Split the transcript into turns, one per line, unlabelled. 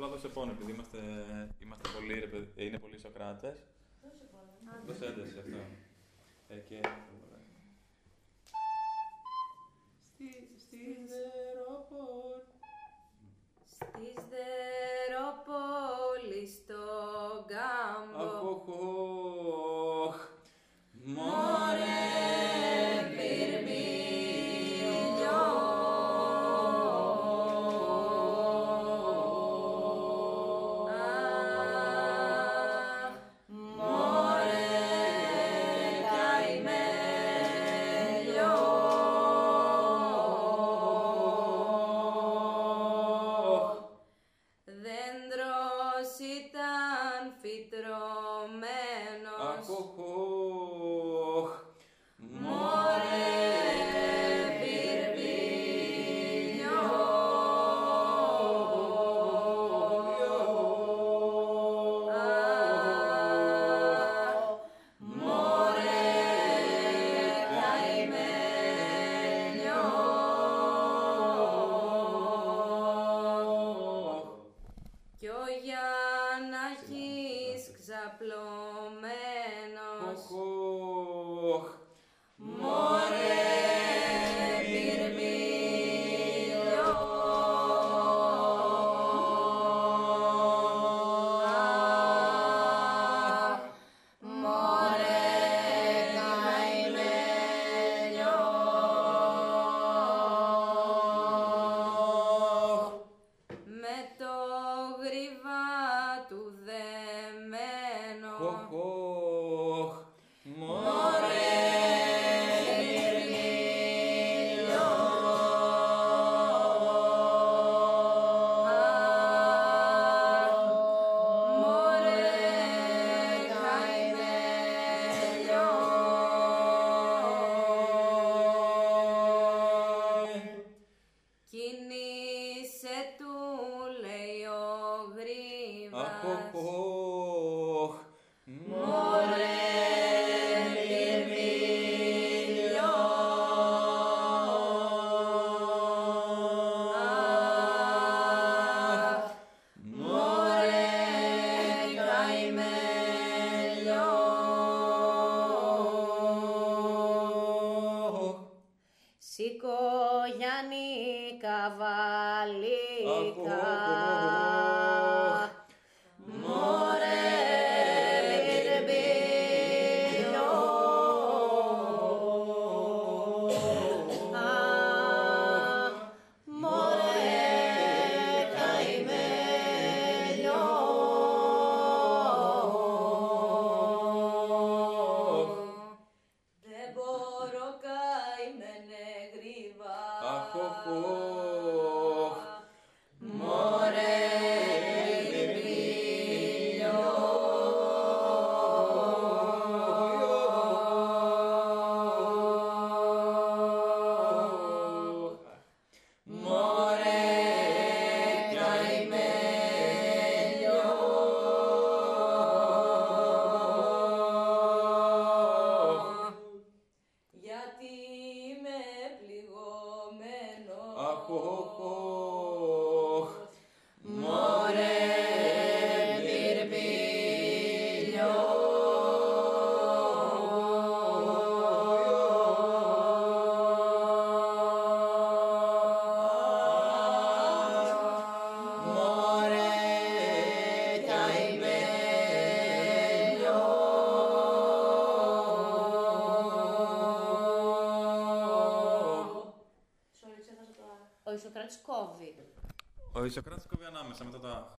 Απλά δώσε πόνο, επειδή είμαστε, είμαστε πολλοί, ρε παιδί- ε, είναι πολλοί Σοκράτες. Δώσε ένταση αυτό. Ε, και... Στη, στη Δερόπολη.
Στη Στεροπόλη στο anfitrión. ξαπλωμένος
Αχοχοχ.
Μωρέ More Σήκω Γιάννη καβαλίκα 我 Sorry, ξέχασα το άλλο. Ο Ισοκράτης κόβει.
Ο Ισοκράτης κόβει ανάμεσα μετά τα